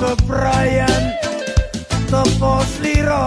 bebrayan topo sliro